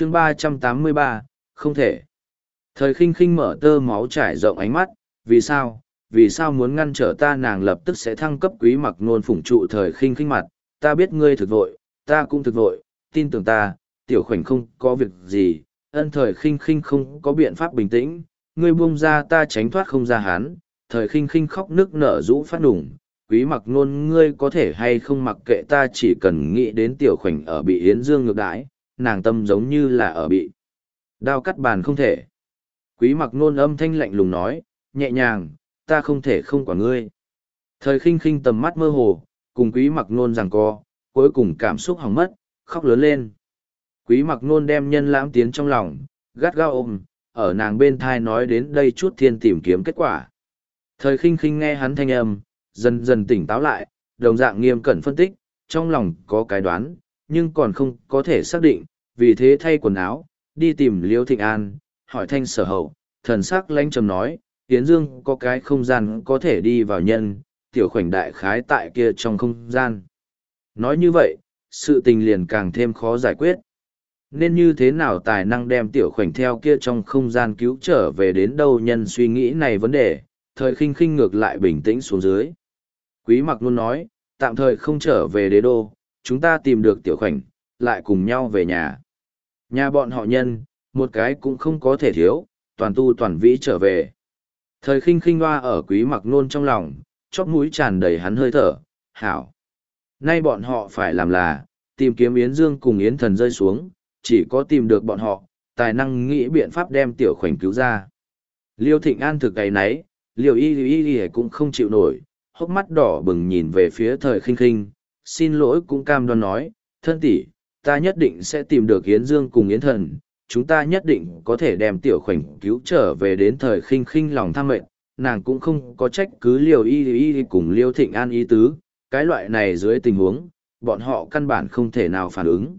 chương ba trăm tám mươi ba, không thể. Thời khinh khinh mở tơ máu trải rộng ánh mắt, vì sao vì sao muốn ngăn trở ta nàng lập tức sẽ thăng cấp quý mặc nôn phủng trụ thời khinh khinh mặt, ta biết ngươi thực vội, ta cũng thực vội, tin tưởng ta, tiểu khoảnh không có việc gì, ân thời khinh khinh không có biện pháp bình tĩnh, ngươi buông ra ta tránh thoát không ra hán thời khinh khinh khóc nước nở rũ phát đủng quý mặc nôn ngươi có thể hay không mặc kệ ta chỉ cần nghĩ đến tiểu khoảnh ở bị yến dương ngược đãi nàng tâm giống như là ở bị đao cắt bàn không thể. Quý mặc nôn âm thanh lạnh lùng nói, nhẹ nhàng, ta không thể không quả ngươi. Thời khinh khinh tầm mắt mơ hồ, cùng quý mặc nôn rằng co, cuối cùng cảm xúc hỏng mất, khóc lớn lên. Quý mặc nôn đem nhân lãm tiến trong lòng, gắt gao ôm, ở nàng bên thai nói đến đây chút thiên tìm kiếm kết quả. Thời khinh khinh nghe hắn thanh âm, dần dần tỉnh táo lại, đồng dạng nghiêm cẩn phân tích, trong lòng có cái đoán, nhưng còn không có thể xác định vì thế thay quần áo đi tìm liêu thịnh an hỏi thanh sở hậu thần sắc lãnh trầm nói Yến Dương có cái không gian có thể đi vào nhân, tiểu khoảnh đại khái tại kia trong không gian. Nói như vậy, sự tình liền càng thêm khó giải quyết. Nên như thế nào tài năng đem tiểu khoảnh theo kia trong không gian cứu trở về đến đâu nhân suy nghĩ này vấn đề, thời khinh khinh ngược lại bình tĩnh xuống dưới. Quý mặc luôn nói, tạm thời không trở về đế đô, chúng ta tìm được tiểu khoảnh, lại cùng nhau về nhà. Nhà bọn họ nhân, một cái cũng không có thể thiếu, toàn tu toàn vĩ trở về. Thời khinh khinh hoa ở quý mặc nôn trong lòng, chóp mũi tràn đầy hắn hơi thở, hảo. Nay bọn họ phải làm là, tìm kiếm Yến Dương cùng Yến Thần rơi xuống, chỉ có tìm được bọn họ, tài năng nghĩ biện pháp đem tiểu khoảnh cứu ra. Liêu Thịnh An thực cái nấy, Liêu Y Y Y cũng không chịu nổi, hốc mắt đỏ bừng nhìn về phía thời khinh khinh, xin lỗi cũng cam đoan nói, thân tỷ, ta nhất định sẽ tìm được Yến Dương cùng Yến Thần, chúng ta nhất định có thể đem tiểu khoảnh cứu trở về đến thời khinh khinh lòng tham mệnh, nàng cũng không có trách cứ liều y y cùng liêu thịnh an ý tứ, cái loại này dưới tình huống, bọn họ căn bản không thể nào phản ứng.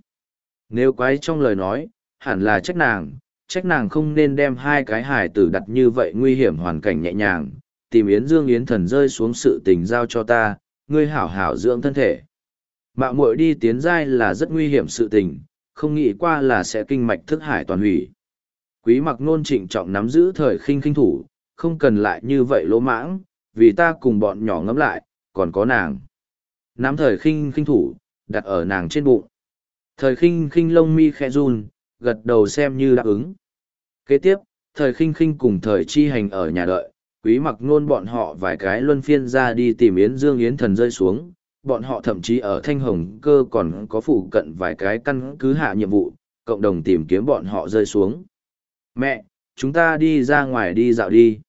Nếu quái trong lời nói, hẳn là trách nàng, trách nàng không nên đem hai cái hài tử đặt như vậy nguy hiểm hoàn cảnh nhẹ nhàng, tìm Yến Dương Yến thần rơi xuống sự tình giao cho ta, ngươi hảo hảo dưỡng thân thể. Mạo muội đi tiến giai là rất nguy hiểm sự tình, không nghĩ qua là sẽ kinh mạch thức hải toàn hủy. Quý mặc nôn trịnh trọng nắm giữ thời khinh khinh thủ, không cần lại như vậy lỗ mãng, vì ta cùng bọn nhỏ ngắm lại, còn có nàng. Nắm thời khinh khinh thủ, đặt ở nàng trên bụng. Thời khinh khinh lông mi khẽ run, gật đầu xem như đáp ứng. Kế tiếp, thời khinh khinh cùng thời chi hành ở nhà đợi, quý mặc nôn bọn họ vài cái luân phiên ra đi tìm Yến Dương Yến thần rơi xuống, bọn họ thậm chí ở Thanh Hồng cơ còn có phụ cận vài cái căn cứ hạ nhiệm vụ, cộng đồng tìm kiếm bọn họ rơi xuống. Mẹ, chúng ta đi ra ngoài đi dạo đi.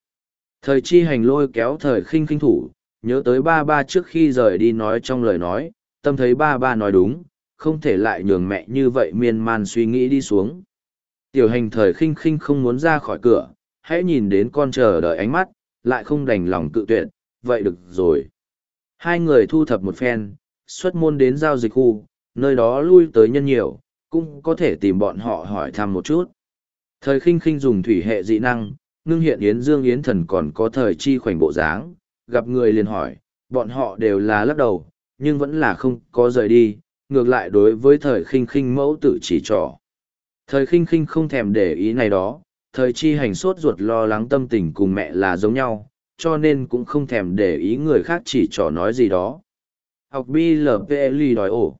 Thời chi hành lôi kéo thời khinh khinh thủ, nhớ tới ba ba trước khi rời đi nói trong lời nói, tâm thấy ba ba nói đúng, không thể lại nhường mẹ như vậy miên man suy nghĩ đi xuống. Tiểu hành thời khinh khinh không muốn ra khỏi cửa, hãy nhìn đến con chờ đợi ánh mắt, lại không đành lòng cự tuyệt, vậy được rồi. Hai người thu thập một phen, xuất môn đến giao dịch khu, nơi đó lui tới nhân nhiều, cũng có thể tìm bọn họ hỏi thăm một chút. Thời khinh khinh dùng thủy hệ dị năng, ngưng hiện Yến Dương Yến Thần còn có thời chi khoảnh bộ dáng, gặp người liền hỏi, bọn họ đều là lắc đầu, nhưng vẫn là không có rời đi, ngược lại đối với thời khinh khinh mẫu tử chỉ trỏ. Thời khinh khinh không thèm để ý này đó, thời chi hành sốt ruột lo lắng tâm tình cùng mẹ là giống nhau, cho nên cũng không thèm để ý người khác chỉ trò nói gì đó. Học BLPLI đòi ổ.